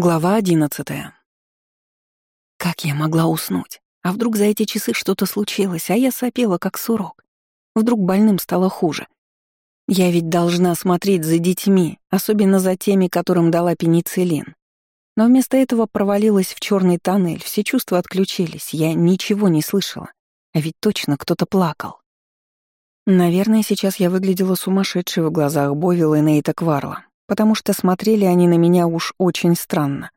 Глава одиннадцатая. Как я могла уснуть? А вдруг за эти часы что-то случилось, а я сопела, как сурок? Вдруг больным стало хуже? Я ведь должна смотреть за детьми, особенно за теми, которым дала пенициллин. Но вместо этого провалилась в черный тоннель, все чувства отключились, я ничего не слышала. А ведь точно кто-то плакал. Наверное, сейчас я выглядела сумасшедшей в глазах Бовила и Нейта Кварла, потому что смотрели они на меня уж очень странно.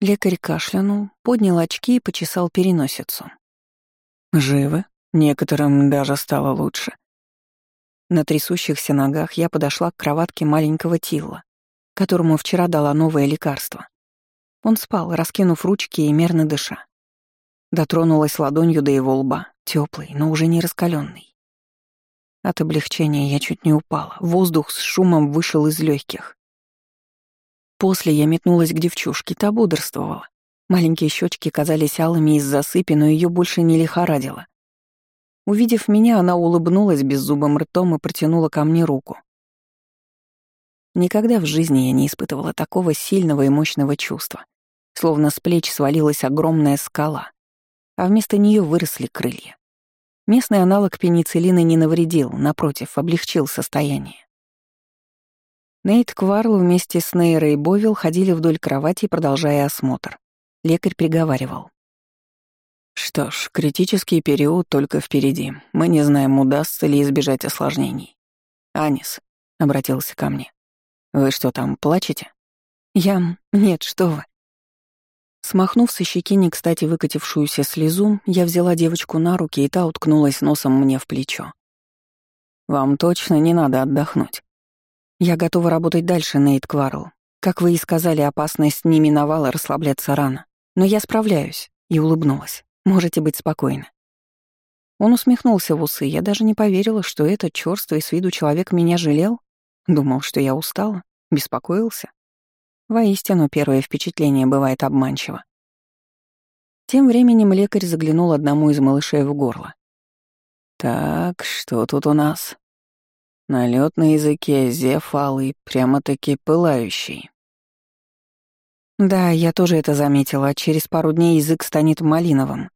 Лекарь кашлянул, поднял очки и почесал переносицу. «Живы? Некоторым даже стало лучше». На трясущихся ногах я подошла к кроватке маленького Тилла, которому вчера дала новое лекарство. Он спал, раскинув ручки и мерно дыша. Дотронулась ладонью до его лба, теплый, но уже не раскаленный. От облегчения я чуть не упала, воздух с шумом вышел из легких. После я метнулась к девчушке, та бодрствовала. Маленькие щечки казались алыми из засыпи, но ее больше не лихорадило. Увидев меня, она улыбнулась беззубым ртом и протянула ко мне руку. Никогда в жизни я не испытывала такого сильного и мощного чувства, словно с плеч свалилась огромная скала, а вместо нее выросли крылья. Местный аналог пенициллина не навредил, напротив, облегчил состояние. Нейт Кварл вместе с Нейрой и Бовил ходили вдоль кровати, продолжая осмотр. Лекарь приговаривал. «Что ж, критический период только впереди. Мы не знаем, удастся ли избежать осложнений. Анис», — обратился ко мне. «Вы что там, плачете?» «Я... Нет, что вы». Смахнув со щеки не кстати выкатившуюся слезу, я взяла девочку на руки, и та уткнулась носом мне в плечо. «Вам точно не надо отдохнуть. Я готова работать дальше, Нейт Кварл. Как вы и сказали, опасность не миновала, расслабляться рано. Но я справляюсь, и улыбнулась. Можете быть спокойны. Он усмехнулся в усы, я даже не поверила, что этот чёрствый с виду человек меня жалел. Думал, что я устала, беспокоился. Воистину, первое впечатление бывает обманчиво. Тем временем лекарь заглянул одному из малышей в горло. «Так, что тут у нас?» Налет на языке, зефалый, прямо-таки пылающий. Да, я тоже это заметила, через пару дней язык станет малиновым.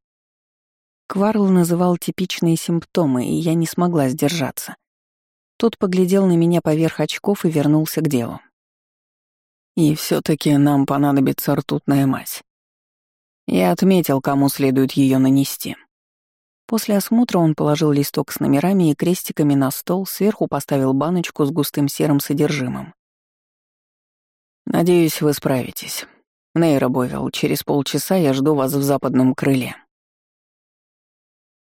Кварл называл типичные симптомы, и я не смогла сдержаться. Тот поглядел на меня поверх очков и вернулся к делу. И все таки нам понадобится ртутная мазь. Я отметил, кому следует ее нанести. После осмотра он положил листок с номерами и крестиками на стол, сверху поставил баночку с густым серым содержимым. «Надеюсь, вы справитесь. Нейра Бовел, через полчаса я жду вас в западном крыле».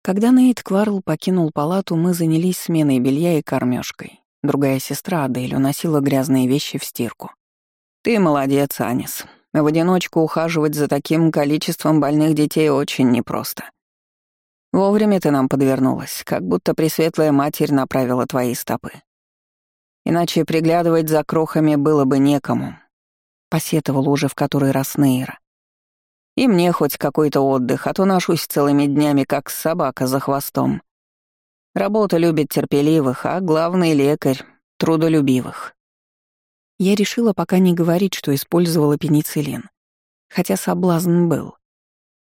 Когда Нейт Кварл покинул палату, мы занялись сменой белья и кормежкой. Другая сестра, Адель, уносила грязные вещи в стирку. «Ты молодец, Анис. В одиночку ухаживать за таким количеством больных детей очень непросто. Вовремя ты нам подвернулась, как будто Пресветлая Матерь направила твои стопы. Иначе приглядывать за крохами было бы некому. Посетовал уже в который раз Нейра. И мне хоть какой-то отдых, а то ношусь целыми днями, как собака за хвостом. Работа любит терпеливых, а главный лекарь — трудолюбивых. Я решила пока не говорить, что использовала пенициллин. Хотя соблазн был.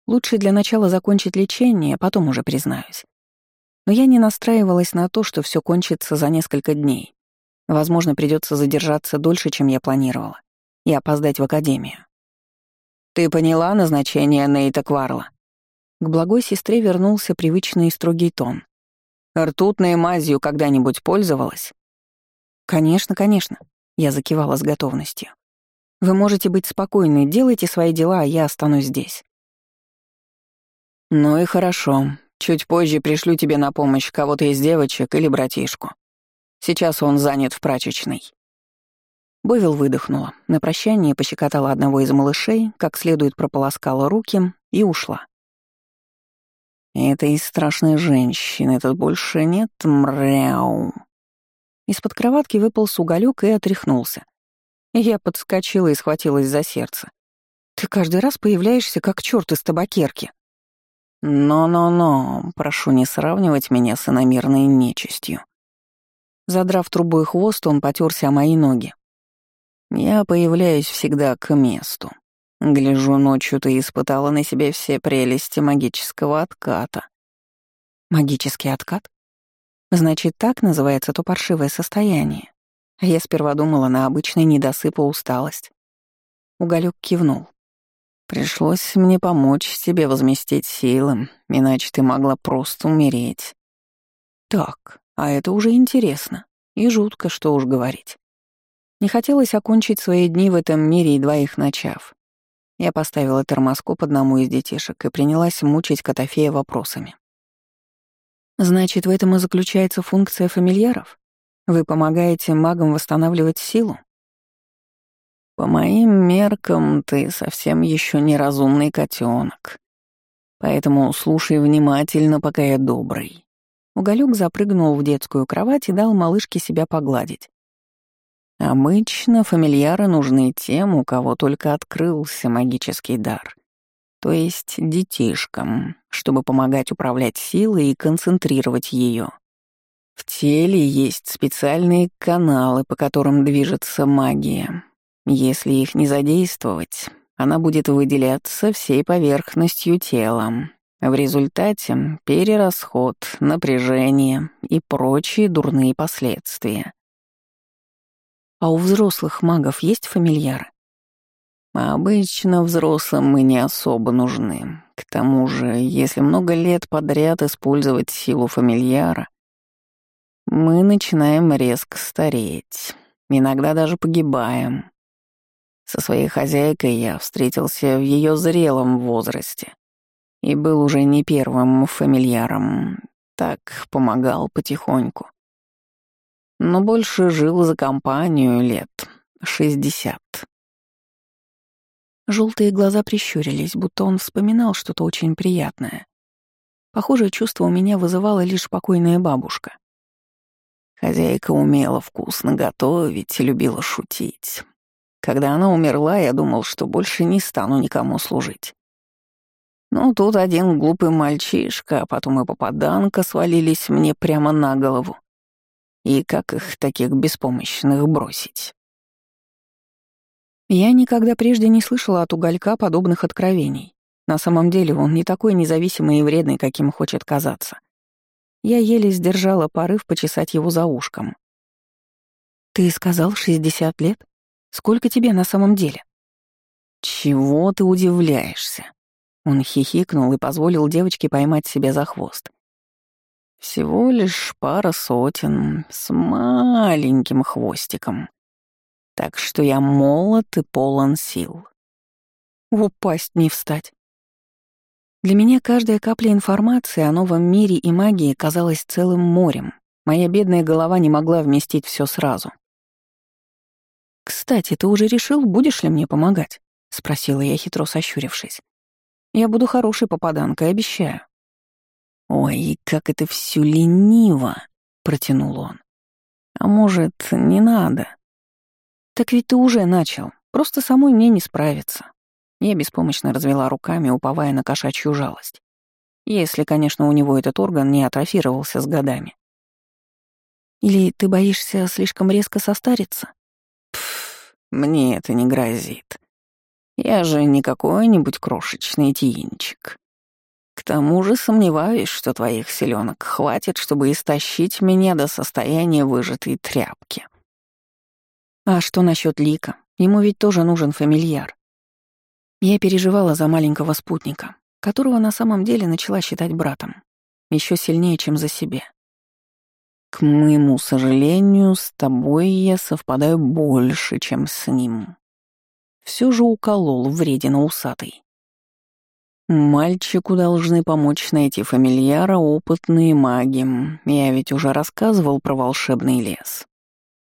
Лучше для начала закончить лечение, потом уже признаюсь. Но я не настраивалась на то, что все кончится за несколько дней. Возможно, придется задержаться дольше, чем я планировала, и опоздать в академию. «Ты поняла назначение Нейта Кварла?» К благой сестре вернулся привычный строгий тон. «Ртутной мазью когда-нибудь пользовалась?» «Конечно, конечно», — я закивала с готовностью. «Вы можете быть спокойны, делайте свои дела, а я останусь здесь». «Ну и хорошо. Чуть позже пришлю тебе на помощь кого-то из девочек или братишку. Сейчас он занят в прачечной». Бовил выдохнула. На прощание пощекотала одного из малышей, как следует прополоскала руки и ушла. «Этой страшной женщины тут больше нет, мряу». Из-под кроватки выпал уголек и отряхнулся. Я подскочила и схватилась за сердце. «Ты каждый раз появляешься, как черт из табакерки», «Но-но-но, прошу не сравнивать меня с иномирной нечистью». Задрав трубой хвост, он потерся о мои ноги. «Я появляюсь всегда к месту. Гляжу, ночью ты испытала на себе все прелести магического отката. Магический откат? Значит, так называется то паршивое состояние. Я сперва думала на обычный недосып и усталость. Уголек кивнул. Пришлось мне помочь тебе возместить силы, иначе ты могла просто умереть. Так, а это уже интересно. И жутко, что уж говорить. Не хотелось окончить свои дни в этом мире, едва их начав. Я поставила термоскоп одному из детишек и принялась мучить Котофея вопросами. «Значит, в этом и заключается функция фамильяров? Вы помогаете магам восстанавливать силу?» «По моим меркам, ты совсем еще неразумный котенок. Поэтому слушай внимательно, пока я добрый». Уголек запрыгнул в детскую кровать и дал малышке себя погладить. Обычно фамильяры нужны тем, у кого только открылся магический дар, то есть детишкам, чтобы помогать управлять силой и концентрировать ее. В теле есть специальные каналы, по которым движется магия. Если их не задействовать, она будет выделяться всей поверхностью тела. В результате перерасход, напряжение и прочие дурные последствия. А у взрослых магов есть фамильяры? Обычно взрослым мы не особо нужны. К тому же, если много лет подряд использовать силу фамильяра, мы начинаем резко стареть, иногда даже погибаем. Со своей хозяйкой я встретился в ее зрелом возрасте и был уже не первым фамильяром, так помогал потихоньку но больше жил за компанию лет шестьдесят. Желтые глаза прищурились, будто он вспоминал что-то очень приятное. Похожее чувство у меня вызывала лишь покойная бабушка. Хозяйка умела вкусно готовить и любила шутить. Когда она умерла, я думал, что больше не стану никому служить. Ну, тут один глупый мальчишка, а потом и попаданка свалились мне прямо на голову. И как их, таких беспомощных, бросить? Я никогда прежде не слышала от уголька подобных откровений. На самом деле он не такой независимый и вредный, каким хочет казаться. Я еле сдержала порыв почесать его за ушком. «Ты сказал 60 лет? Сколько тебе на самом деле?» «Чего ты удивляешься?» Он хихикнул и позволил девочке поймать себя за хвост. Всего лишь пара сотен с маленьким хвостиком. Так что я молод и полон сил. Упасть не встать. Для меня каждая капля информации о новом мире и магии казалась целым морем. Моя бедная голова не могла вместить все сразу. «Кстати, ты уже решил, будешь ли мне помогать?» — спросила я, хитро сощурившись. «Я буду хорошей попаданкой, обещаю». «Ой, как это все лениво!» — протянул он. «А может, не надо?» «Так ведь ты уже начал. Просто самой мне не справиться». Я беспомощно развела руками, уповая на кошачью жалость. Если, конечно, у него этот орган не атрофировался с годами. «Или ты боишься слишком резко состариться?» «Пф, мне это не грозит. Я же не какой-нибудь крошечный тинчик. К тому же сомневаюсь, что твоих селенок хватит, чтобы истощить меня до состояния выжатой тряпки. А что насчет Лика? Ему ведь тоже нужен фамильяр. Я переживала за маленького спутника, которого на самом деле начала считать братом. еще сильнее, чем за себя. К моему сожалению, с тобой я совпадаю больше, чем с ним. Все же уколол вредина усатый. Мальчику должны помочь найти фамильяра опытные маги. Я ведь уже рассказывал про волшебный лес.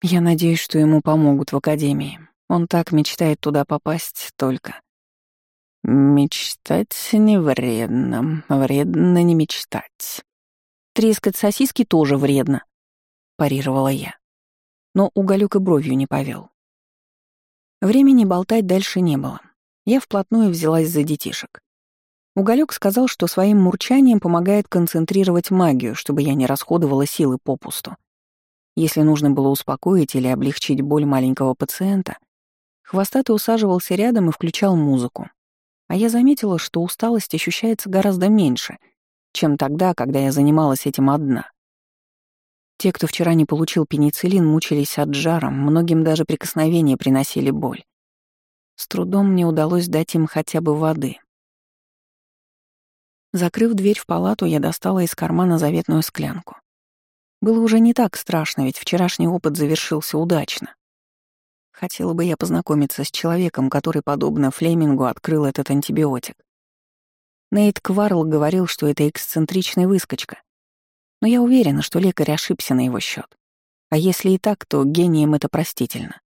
Я надеюсь, что ему помогут в академии. Он так мечтает туда попасть только. Мечтать не вредно, вредно не мечтать. Трескать сосиски тоже вредно, парировала я. Но уголек и бровью не повел. Времени болтать дальше не было. Я вплотную взялась за детишек. Уголек сказал, что своим мурчанием помогает концентрировать магию, чтобы я не расходовала силы попусту. Если нужно было успокоить или облегчить боль маленького пациента, Хвостатый усаживался рядом и включал музыку. А я заметила, что усталость ощущается гораздо меньше, чем тогда, когда я занималась этим одна. Те, кто вчера не получил пенициллин, мучились от жара, многим даже прикосновения приносили боль. С трудом мне удалось дать им хотя бы воды. Закрыв дверь в палату, я достала из кармана заветную склянку. Было уже не так страшно, ведь вчерашний опыт завершился удачно. Хотела бы я познакомиться с человеком, который, подобно Флемингу, открыл этот антибиотик. Нейт Кварл говорил, что это эксцентричная выскочка. Но я уверена, что лекарь ошибся на его счет. А если и так, то гением это простительно.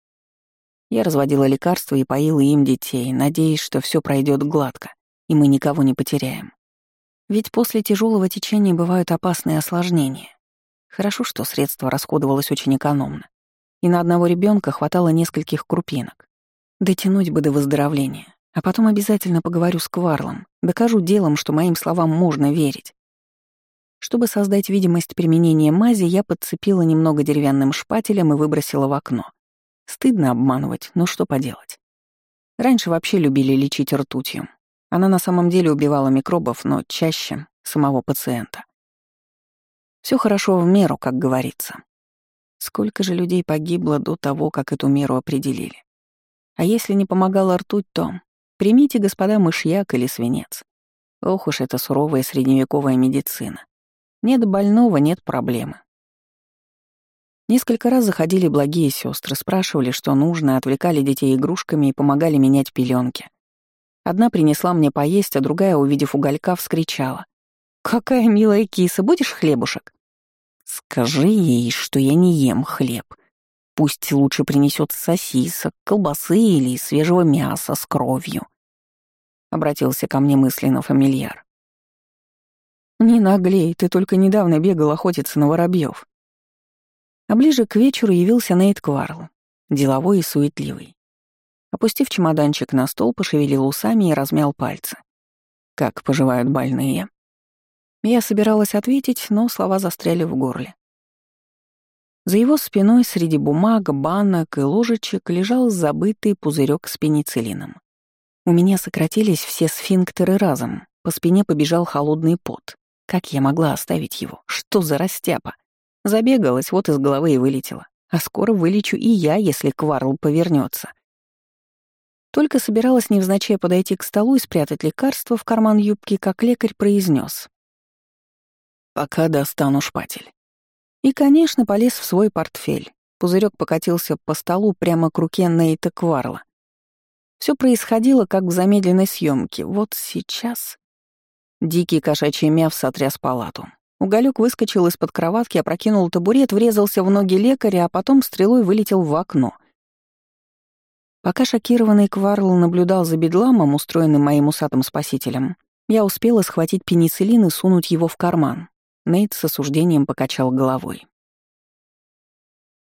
Я разводила лекарства и поила им детей, надеясь, что все пройдет гладко, и мы никого не потеряем. Ведь после тяжелого течения бывают опасные осложнения. Хорошо, что средство расходовалось очень экономно. И на одного ребенка хватало нескольких крупинок. Дотянуть бы до выздоровления. А потом обязательно поговорю с Кварлом, докажу делом, что моим словам можно верить. Чтобы создать видимость применения мази, я подцепила немного деревянным шпателем и выбросила в окно. Стыдно обманывать, но что поделать. Раньше вообще любили лечить ртутью. Она на самом деле убивала микробов, но чаще самого пациента. Все хорошо в меру, как говорится. Сколько же людей погибло до того, как эту меру определили. А если не помогала ртуть, то примите, господа, мышьяк или свинец. Ох уж эта суровая средневековая медицина. Нет больного, нет проблемы. Несколько раз заходили благие сестры, спрашивали, что нужно, отвлекали детей игрушками и помогали менять пеленки. Одна принесла мне поесть, а другая, увидев уголька, вскричала. «Какая милая киса, будешь хлебушек?» «Скажи ей, что я не ем хлеб. Пусть лучше принесет сосисок, колбасы или свежего мяса с кровью», — обратился ко мне мысленно фамильяр. «Не наглей, ты только недавно бегал охотиться на воробьев. А ближе к вечеру явился Нейт Кварл, деловой и суетливый. Опустив чемоданчик на стол, пошевелил усами и размял пальцы. «Как поживают больные?» Я собиралась ответить, но слова застряли в горле. За его спиной среди бумаг, банок и ложечек лежал забытый пузырек с пенициллином. У меня сократились все сфинктеры разом, по спине побежал холодный пот. Как я могла оставить его? Что за растяпа? Забегалась, вот из головы и вылетела. А скоро вылечу и я, если Кварл повернется. Только собиралась невзначай подойти к столу и спрятать лекарство в карман юбки, как лекарь произнес: «Пока достану шпатель». И, конечно, полез в свой портфель. Пузырек покатился по столу прямо к руке Нейта Кварла. Все происходило, как в замедленной съемке. Вот сейчас... Дикий кошачий мяв сотряс палату. Уголек выскочил из-под кроватки, опрокинул табурет, врезался в ноги лекаря, а потом стрелой вылетел в окно. Пока шокированный Кварл наблюдал за бедламом, устроенным моим усатым спасителем, я успела схватить пенициллин и сунуть его в карман. Нейт с осуждением покачал головой.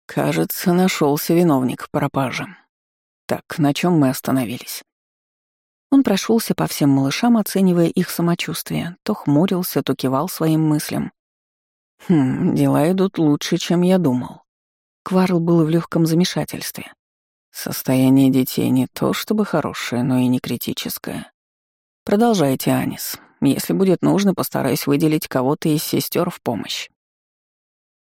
«Кажется, нашелся виновник пропажи. Так, на чем мы остановились?» Он прошелся по всем малышам, оценивая их самочувствие, то хмурился, то кивал своим мыслям. «Хм, дела идут лучше, чем я думал». Кварл был в легком замешательстве. Состояние детей не то чтобы хорошее, но и не критическое. Продолжайте, Анис. Если будет нужно, постараюсь выделить кого-то из сестер в помощь.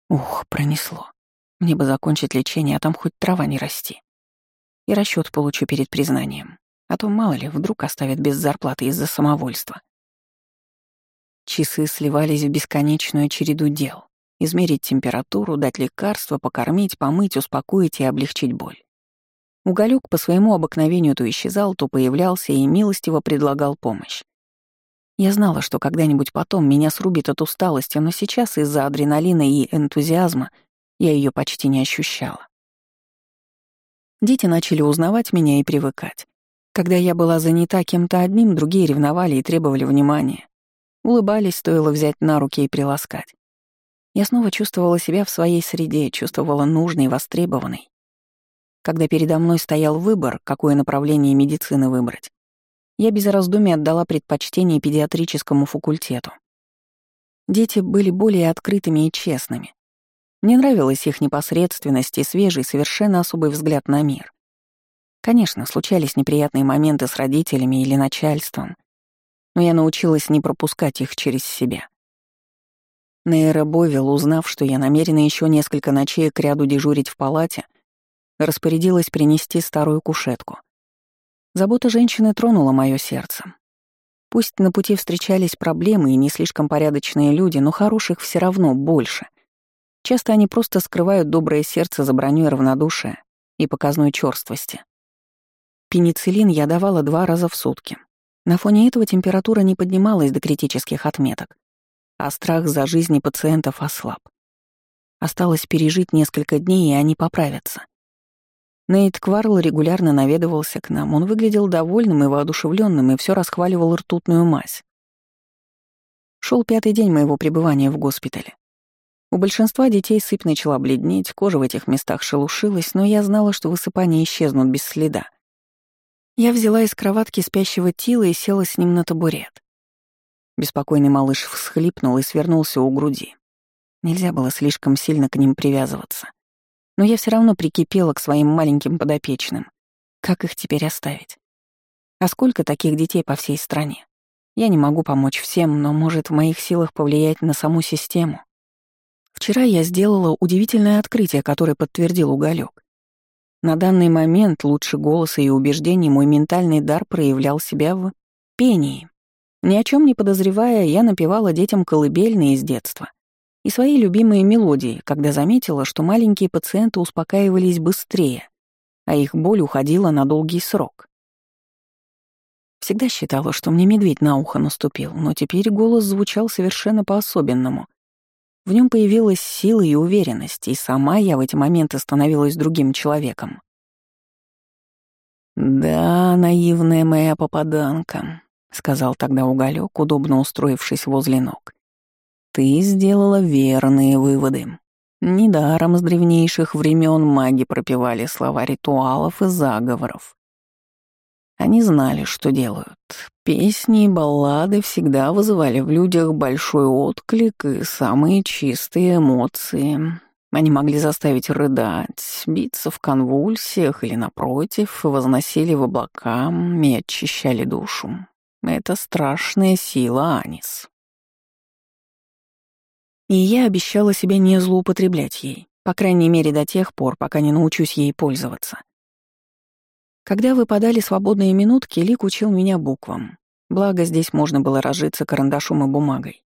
Ух, пронесло. Мне бы закончить лечение, а там хоть трава не расти. И расчет получу перед признанием. А то, мало ли, вдруг оставят без зарплаты из-за самовольства. Часы сливались в бесконечную череду дел. Измерить температуру, дать лекарство, покормить, помыть, успокоить и облегчить боль. Уголек по своему обыкновению то исчезал, то появлялся и милостиво предлагал помощь. Я знала, что когда-нибудь потом меня срубит от усталости, но сейчас из-за адреналина и энтузиазма я ее почти не ощущала. Дети начали узнавать меня и привыкать. Когда я была занята кем-то одним, другие ревновали и требовали внимания. Улыбались, стоило взять на руки и приласкать. Я снова чувствовала себя в своей среде, чувствовала нужной, востребованной. Когда передо мной стоял выбор, какое направление медицины выбрать, я без раздумий отдала предпочтение педиатрическому факультету. Дети были более открытыми и честными. Мне нравилась их непосредственность и свежий, совершенно особый взгляд на мир. Конечно, случались неприятные моменты с родителями или начальством, но я научилась не пропускать их через себя. Нейра Бовил, узнав, что я намерена еще несколько ночей к ряду дежурить в палате, распорядилась принести старую кушетку. Забота женщины тронула мое сердце. Пусть на пути встречались проблемы и не слишком порядочные люди, но хороших все равно больше. Часто они просто скрывают доброе сердце за бронёй равнодушия и показной чёрствости. Пенициллин я давала два раза в сутки. На фоне этого температура не поднималась до критических отметок, а страх за жизни пациентов ослаб. Осталось пережить несколько дней, и они поправятся. Нейт Кварл регулярно наведывался к нам. Он выглядел довольным и воодушевленным и все расхваливал ртутную мазь. Шел пятый день моего пребывания в госпитале. У большинства детей сыпь начала бледнеть, кожа в этих местах шелушилась, но я знала, что высыпания исчезнут без следа. Я взяла из кроватки спящего Тила и села с ним на табурет. Беспокойный малыш всхлипнул и свернулся у груди. Нельзя было слишком сильно к ним привязываться. Но я все равно прикипела к своим маленьким подопечным. Как их теперь оставить? А сколько таких детей по всей стране? Я не могу помочь всем, но может в моих силах повлиять на саму систему. Вчера я сделала удивительное открытие, которое подтвердил уголек. На данный момент лучше голоса и убеждений мой ментальный дар проявлял себя в пении. Ни о чем не подозревая, я напевала детям колыбельные из детства и свои любимые мелодии, когда заметила, что маленькие пациенты успокаивались быстрее, а их боль уходила на долгий срок. Всегда считала, что мне медведь на ухо наступил, но теперь голос звучал совершенно по-особенному. В нем появилась сила и уверенность, и сама я в эти моменты становилась другим человеком. «Да, наивная моя попаданка», — сказал тогда уголек, удобно устроившись возле ног. Ты сделала верные выводы. Недаром с древнейших времен маги пропевали слова ритуалов и заговоров. Они знали, что делают. Песни и баллады всегда вызывали в людях большой отклик и самые чистые эмоции. Они могли заставить рыдать, биться в конвульсиях или, напротив, возносили в облака и очищали душу. Это страшная сила Анис. И я обещала себе не злоупотреблять ей, по крайней мере до тех пор, пока не научусь ей пользоваться. Когда выпадали свободные минутки, Лик учил меня буквам. Благо, здесь можно было разжиться карандашом и бумагой.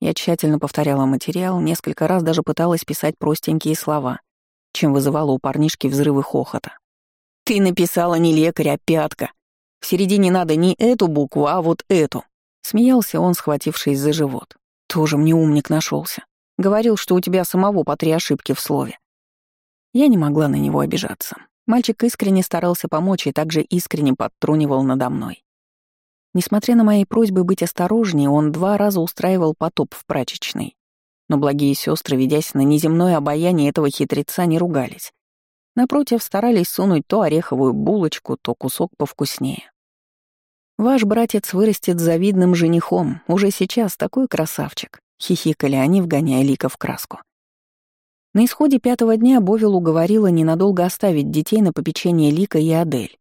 Я тщательно повторяла материал, несколько раз даже пыталась писать простенькие слова, чем вызывала у парнишки взрывы хохота. «Ты написала не лекарь, а пятка. В середине надо не эту букву, а вот эту», — смеялся он, схватившись за живот. Тоже мне умник нашелся. Говорил, что у тебя самого по три ошибки в слове. Я не могла на него обижаться. Мальчик искренне старался помочь и также искренне подтрунивал надо мной. Несмотря на мои просьбы быть осторожнее, он два раза устраивал потоп в прачечной. Но благие сестры, ведясь на неземное обаяние этого хитреца, не ругались. Напротив, старались сунуть то ореховую булочку, то кусок повкуснее. Ваш братец вырастет завидным женихом, уже сейчас такой красавчик», — хихикали они, вгоняя Лика в краску. На исходе пятого дня Бовил уговорила ненадолго оставить детей на попечение Лика и Адель.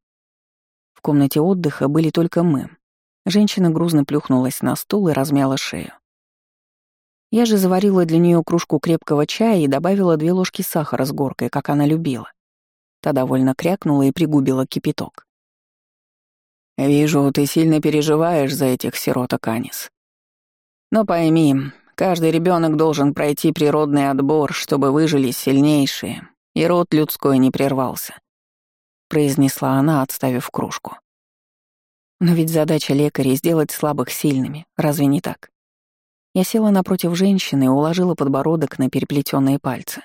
В комнате отдыха были только мы. Женщина грузно плюхнулась на стул и размяла шею. Я же заварила для нее кружку крепкого чая и добавила две ложки сахара с горкой, как она любила. Та довольно крякнула и пригубила кипяток. «Вижу, ты сильно переживаешь за этих сироток, Анис. Но пойми, каждый ребенок должен пройти природный отбор, чтобы выжили сильнейшие, и род людской не прервался», — произнесла она, отставив кружку. «Но ведь задача лекаря — сделать слабых сильными, разве не так?» Я села напротив женщины и уложила подбородок на переплетенные пальцы.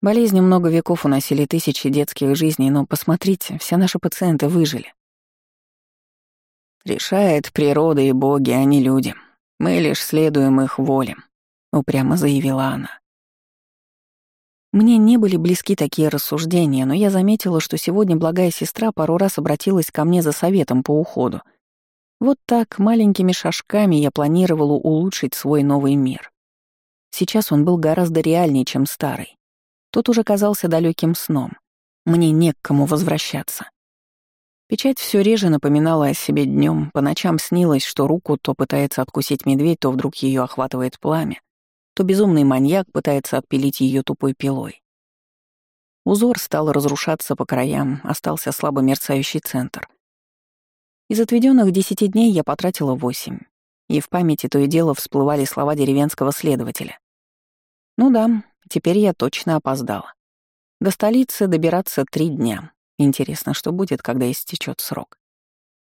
Болезни много веков уносили тысячи детских жизней, но посмотрите, все наши пациенты выжили. Решает природа и боги, а не люди. Мы лишь следуем их воле», — упрямо заявила она. Мне не были близки такие рассуждения, но я заметила, что сегодня благая сестра пару раз обратилась ко мне за советом по уходу. Вот так, маленькими шажками я планировала улучшить свой новый мир. Сейчас он был гораздо реальнее, чем старый. Тот уже казался далеким сном. Мне не к кому возвращаться. Печать все реже напоминала о себе днем, по ночам снилось, что руку то пытается откусить медведь, то вдруг ее охватывает пламя, то безумный маньяк пытается отпилить ее тупой пилой. Узор стал разрушаться по краям, остался слабо мерцающий центр. Из отведенных десяти дней я потратила восемь, и в памяти то и дело всплывали слова деревенского следователя. Ну да, теперь я точно опоздала. До столицы добираться три дня. Интересно, что будет, когда истечет срок.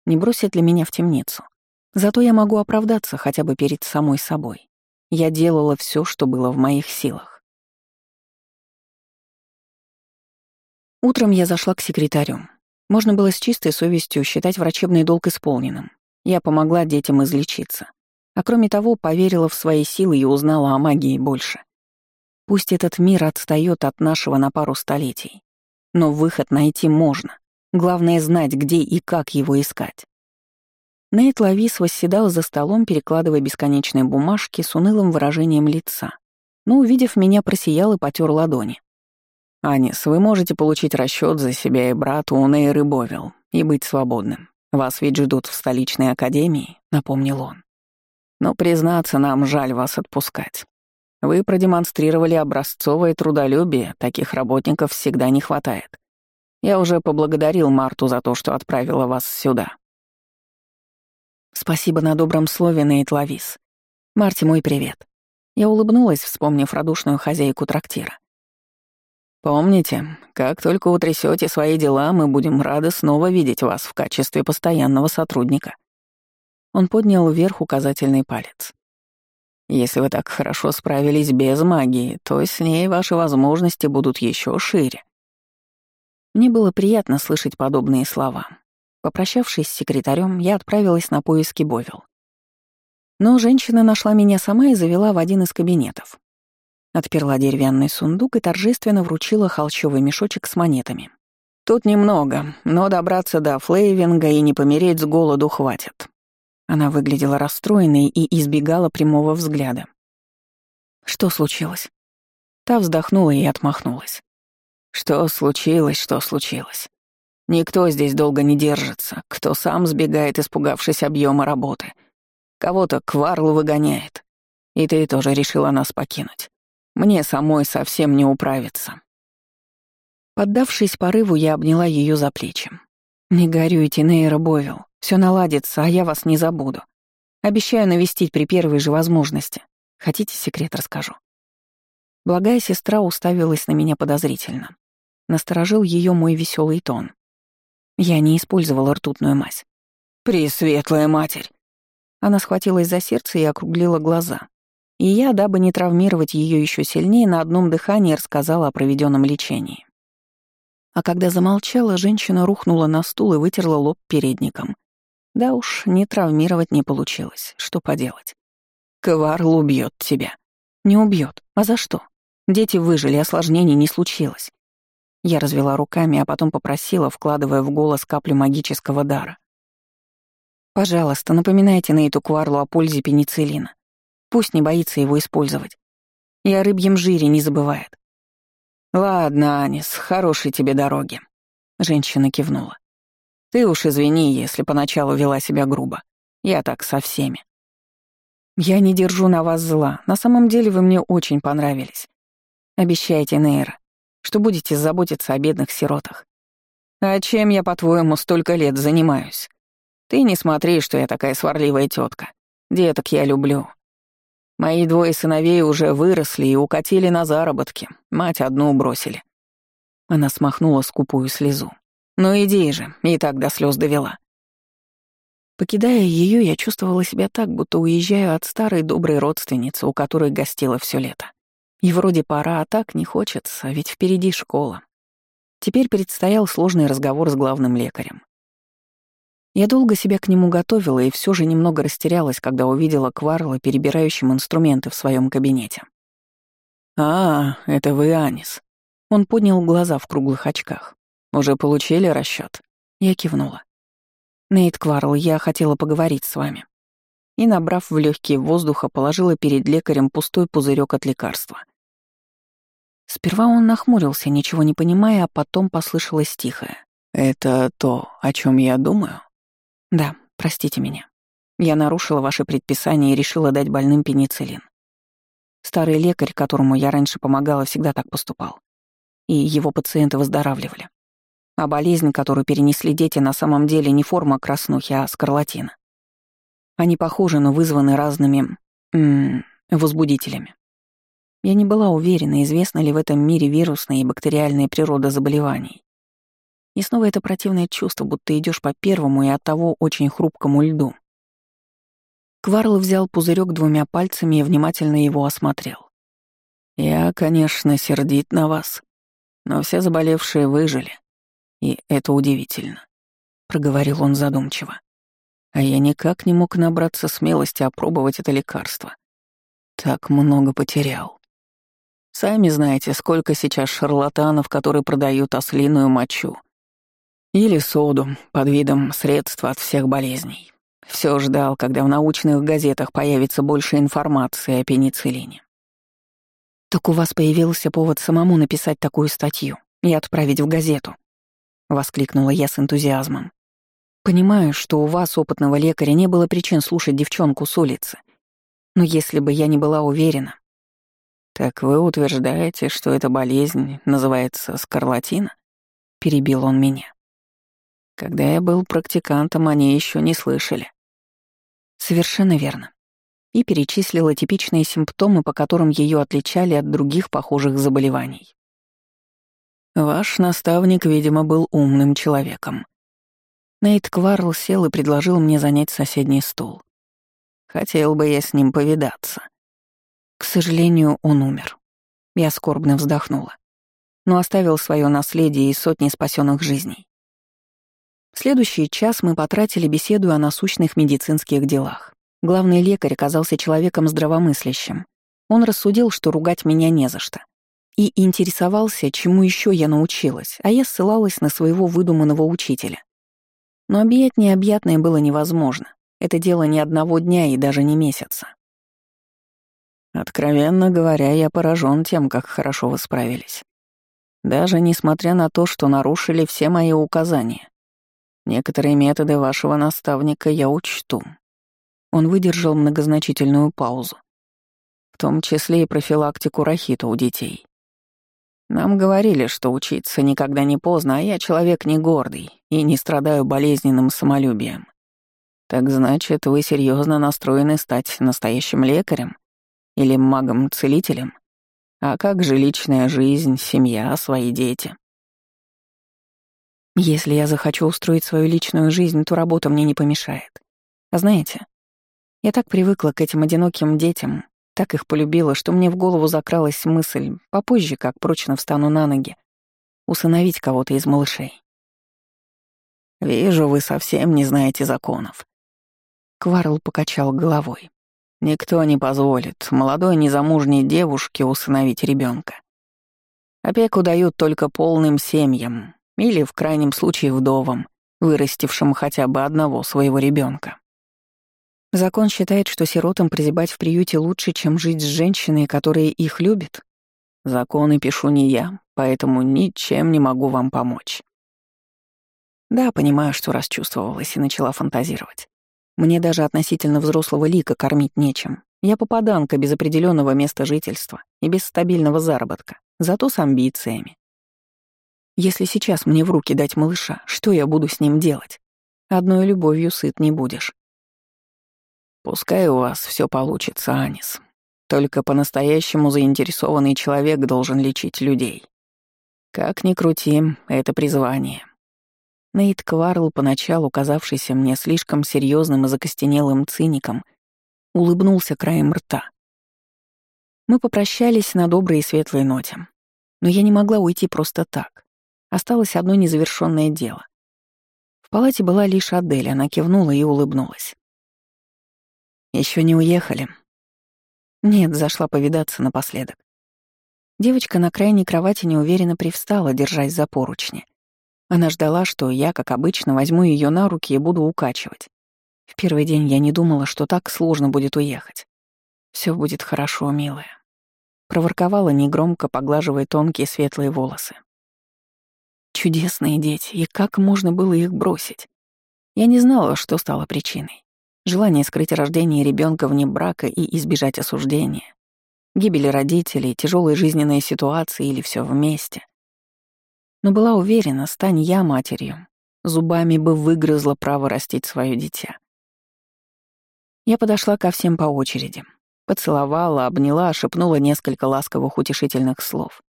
Не бросят ли меня в темницу? Зато я могу оправдаться хотя бы перед самой собой. Я делала все, что было в моих силах. Утром я зашла к секретарю. Можно было с чистой совестью считать врачебный долг исполненным. Я помогла детям излечиться. А кроме того, поверила в свои силы и узнала о магии больше. Пусть этот мир отстает от нашего на пару столетий. Но выход найти можно. Главное — знать, где и как его искать. Нейт Лавис восседал за столом, перекладывая бесконечные бумажки с унылым выражением лица. Но, увидев меня, просиял и потер ладони. «Анис, вы можете получить расчет за себя и брата у Нейры Бовил и быть свободным. Вас ведь ждут в столичной академии», — напомнил он. «Но, признаться, нам жаль вас отпускать. Вы продемонстрировали образцовое трудолюбие, таких работников всегда не хватает. Я уже поблагодарил Марту за то, что отправила вас сюда. Спасибо на добром слове, Нейт Лавис. Марте мой привет. Я улыбнулась, вспомнив радушную хозяйку трактира. Помните, как только утрясете свои дела, мы будем рады снова видеть вас в качестве постоянного сотрудника. Он поднял вверх указательный палец. Если вы так хорошо справились без магии, то с ней ваши возможности будут еще шире. Мне было приятно слышать подобные слова. Попрощавшись с секретарем, я отправилась на поиски Бовил. Но женщина нашла меня сама и завела в один из кабинетов. Отперла деревянный сундук и торжественно вручила холщовый мешочек с монетами. «Тут немного, но добраться до Флейвинга и не помереть с голоду хватит. Она выглядела расстроенной и избегала прямого взгляда. «Что случилось?» Та вздохнула и отмахнулась. «Что случилось, что случилось? Никто здесь долго не держится, кто сам сбегает, испугавшись объема работы. Кого-то Кварл выгоняет. И ты тоже решила нас покинуть. Мне самой совсем не управиться». Поддавшись порыву, я обняла ее за плечи. «Не горюйте, Нейра Бовил. Все наладится, а я вас не забуду. Обещаю навестить при первой же возможности. Хотите, секрет расскажу?» Благая сестра уставилась на меня подозрительно. Насторожил ее мой веселый тон. Я не использовала ртутную мазь. «Пресветлая матерь!» Она схватилась за сердце и округлила глаза. И я, дабы не травмировать ее еще сильнее, на одном дыхании рассказала о проведенном лечении. А когда замолчала, женщина рухнула на стул и вытерла лоб передником. Да уж, не травмировать не получилось. Что поделать? Кварл убьет тебя. Не убьет. А за что? Дети выжили, осложнений не случилось. Я развела руками, а потом попросила, вкладывая в голос каплю магического дара. «Пожалуйста, напоминайте Нейту Кварлу о пользе пенициллина. Пусть не боится его использовать. И о рыбьем жире не забывает». «Ладно, Анис, хорошей тебе дороги», — женщина кивнула. Ты уж извини, если поначалу вела себя грубо. Я так со всеми. Я не держу на вас зла. На самом деле вы мне очень понравились. Обещайте, Нейра, что будете заботиться о бедных сиротах. А чем я, по-твоему, столько лет занимаюсь? Ты не смотри, что я такая сварливая тетка. Деток я люблю. Мои двое сыновей уже выросли и укатили на заработки. Мать одну бросили. Она смахнула скупую слезу. «Ну иди же, и так до слез довела». Покидая ее, я чувствовала себя так, будто уезжаю от старой доброй родственницы, у которой гостила все лето. И вроде пора, а так не хочется, ведь впереди школа. Теперь предстоял сложный разговор с главным лекарем. Я долго себя к нему готовила и все же немного растерялась, когда увидела Кварла, перебирающим инструменты в своем кабинете. «А, это вы, Анис». Он поднял глаза в круглых очках. Уже получили расчет? Я кивнула. Нейт Кварл, я хотела поговорить с вами. И, набрав в легкие воздуха, положила перед лекарем пустой пузырек от лекарства. Сперва он нахмурился, ничего не понимая, а потом послышалось тихое. «Это то, о чем я думаю?» «Да, простите меня. Я нарушила ваши предписания и решила дать больным пенициллин. Старый лекарь, которому я раньше помогала, всегда так поступал. И его пациенты выздоравливали. А болезнь, которую перенесли дети, на самом деле не форма краснухи, а скарлатина. Они похожи, но вызваны разными... М -м, возбудителями. Я не была уверена, известна ли в этом мире вирусная и бактериальная природа заболеваний. И снова это противное чувство, будто идешь по первому и от того очень хрупкому льду. Кварл взял пузырек двумя пальцами и внимательно его осмотрел. «Я, конечно, сердит на вас, но все заболевшие выжили, и это удивительно», — проговорил он задумчиво. «А я никак не мог набраться смелости опробовать это лекарство. Так много потерял». Сами знаете, сколько сейчас шарлатанов, которые продают ослиную мочу. Или соду под видом средства от всех болезней. Все ждал, когда в научных газетах появится больше информации о пенициллине. «Так у вас появился повод самому написать такую статью и отправить в газету», — воскликнула я с энтузиазмом. «Понимаю, что у вас, опытного лекаря, не было причин слушать девчонку с улицы. Но если бы я не была уверена, «Так вы утверждаете, что эта болезнь называется скарлатина?» — перебил он меня. «Когда я был практикантом, они еще не слышали». «Совершенно верно». И перечислила типичные симптомы, по которым ее отличали от других похожих заболеваний. «Ваш наставник, видимо, был умным человеком». Нейт Кварл сел и предложил мне занять соседний стул. Хотел бы я с ним повидаться. К сожалению, он умер. Я скорбно вздохнула. Но оставил свое наследие и сотни спасенных жизней. Следующий час мы потратили беседу о насущных медицинских делах. Главный лекарь оказался человеком здравомыслящим. Он рассудил, что ругать меня не за что. И интересовался, чему еще я научилась, а я ссылалась на своего выдуманного учителя. Но объять необъятное было невозможно. Это дело не одного дня и даже не месяца. Откровенно говоря, я поражен тем, как хорошо вы справились. Даже несмотря на то, что нарушили все мои указания. Некоторые методы вашего наставника я учту. Он выдержал многозначительную паузу. В том числе и профилактику рахита у детей. Нам говорили, что учиться никогда не поздно, а я человек не гордый и не страдаю болезненным самолюбием. Так значит, вы серьезно настроены стать настоящим лекарем? Или магом-целителем? А как же личная жизнь, семья, свои дети? Если я захочу устроить свою личную жизнь, то работа мне не помешает. А знаете, я так привыкла к этим одиноким детям, так их полюбила, что мне в голову закралась мысль, попозже, как прочно встану на ноги, усыновить кого-то из малышей. «Вижу, вы совсем не знаете законов». Кварл покачал головой. Никто не позволит молодой незамужней девушке усыновить ребенка. Опеку дают только полным семьям или, в крайнем случае, вдовам, вырастившим хотя бы одного своего ребенка. Закон считает, что сиротам прозябать в приюте лучше, чем жить с женщиной, которая их любит. Законы пишу не я, поэтому ничем не могу вам помочь. Да, понимаю, что расчувствовалась и начала фантазировать. Мне даже относительно взрослого лика кормить нечем. Я попаданка без определенного места жительства и без стабильного заработка, зато с амбициями. Если сейчас мне в руки дать малыша, что я буду с ним делать? Одной любовью сыт не будешь. Пускай у вас все получится, Анис. Только по-настоящему заинтересованный человек должен лечить людей. Как ни крути, это призвание. Нейт Кварл, поначалу казавшийся мне слишком серьезным и закостенелым циником, улыбнулся краем рта. Мы попрощались на доброй и светлой ноте. Но я не могла уйти просто так. Осталось одно незавершенное дело. В палате была лишь Адель, она кивнула и улыбнулась. Еще не уехали?» «Нет, зашла повидаться напоследок». Девочка на крайней кровати неуверенно привстала, держась за поручни. Она ждала, что я, как обычно, возьму ее на руки и буду укачивать. В первый день я не думала, что так сложно будет уехать. Все будет хорошо, милая. проворковала негромко, поглаживая тонкие светлые волосы. Чудесные дети, и как можно было их бросить? Я не знала, что стало причиной. Желание скрыть рождение ребенка вне брака и избежать осуждения. Гибели родителей, тяжелые жизненные ситуации или все вместе. Но была уверена, стань я матерью, зубами бы выгрызла право растить свое дитя. Я подошла ко всем по очереди. Поцеловала, обняла, шепнула несколько ласковых утешительных слов.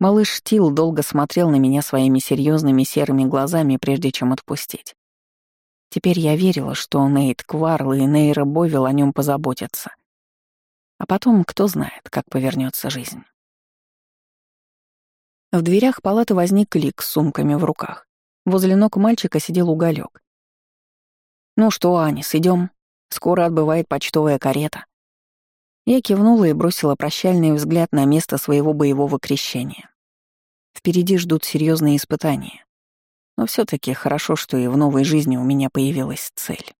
Малыш Тил долго смотрел на меня своими серьезными серыми глазами, прежде чем отпустить. Теперь я верила, что Нейт Кварл и Нейра Бовил о нем позаботятся. А потом, кто знает, как повернется жизнь. В дверях палаты возник Клик с сумками в руках. Возле ног мальчика сидел уголек. «Ну что, Анис, идем? Скоро отбывает почтовая карета». Я кивнула и бросила прощальный взгляд на место своего боевого крещения. Впереди ждут серьезные испытания. Но все таки хорошо, что и в новой жизни у меня появилась цель.